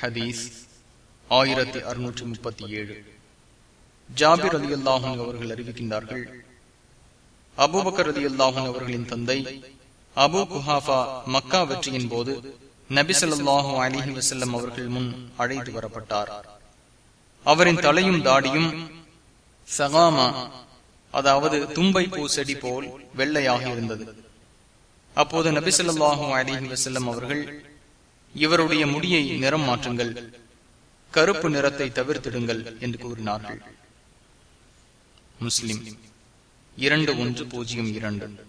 ஹதீஸ் ஆயிரத்தி அறுநூற்றி முப்பத்தி ஏழு. ஜாபிர் அலி அல்லாஹன் அவர்கள் அறிவிக்கின்றார்கள் அபுபக்கர் அலி அல்லாஹன் அவர்களின் தந்தை அபு குஹாஃபா மக்கா வெற்றியின் போது நபிசல்லாஹு அலிஹி வசல்லம் அவர்கள் முன் அழைத்து வரப்பட்டார். அவரின் தலையும் தாடியும் சகாமா அதாவது தும்பை பூ செடி போல் வெள்ளையாக இருந்தது. அப்போது நபிசல்லாஹு அலிஹி வசல்லம் அவர்கள் இவருடைய முடியை நிறம் மாற்றுங்கள். கருப்பு நிறத்தை தவிர்த்திடுங்கள் என்று கூறினார்கள். முஸ்லிம். இரண்டு ஒன்று பூஜ்ஜியம் இரண்டு.